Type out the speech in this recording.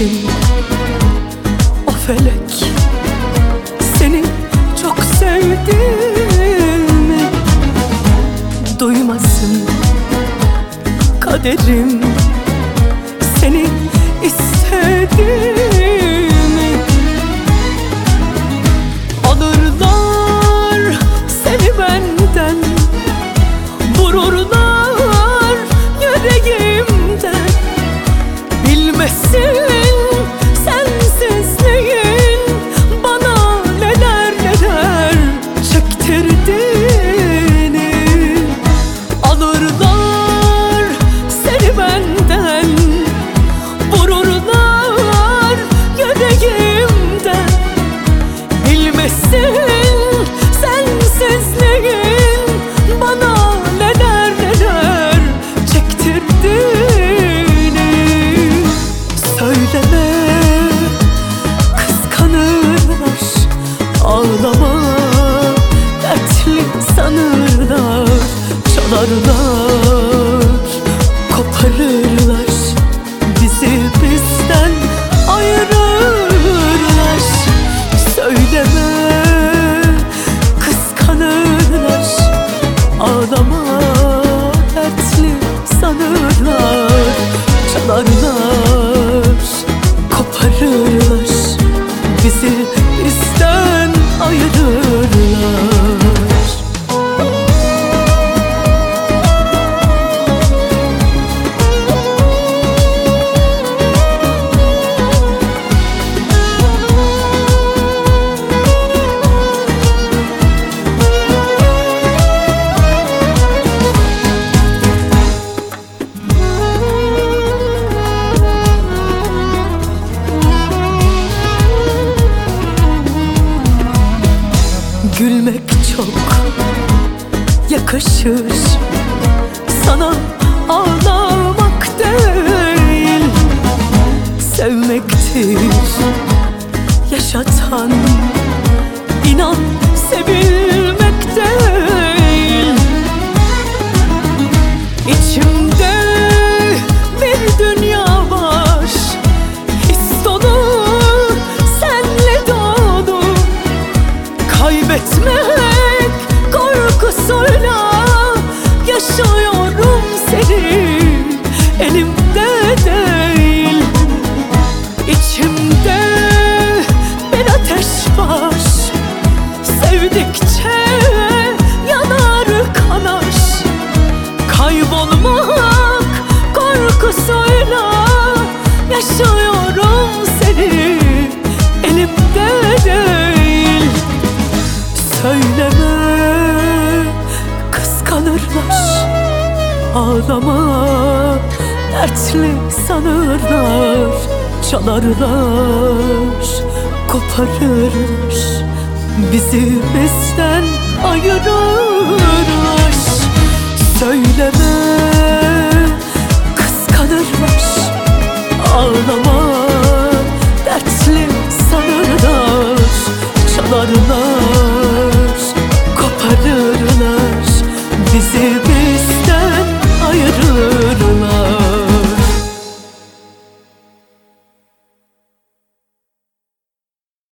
Bilmesin o felek Seni çok sevdiğimi Duymasın kaderim Seni istediğimi Çalarlar koparırlar yakışır. Sana ağlamak değil Sevmektir. Yaşatan elimde değil İçimde bir ateş var. Sevdikçe yanar kanar Kaybolmak korkusuyla Yaşıyorum seni. Elimde değil Söyleme kıskanırlar. Ağlama dertli sanırlar Çalarlar koparırlar Bizi bizden ayırırlar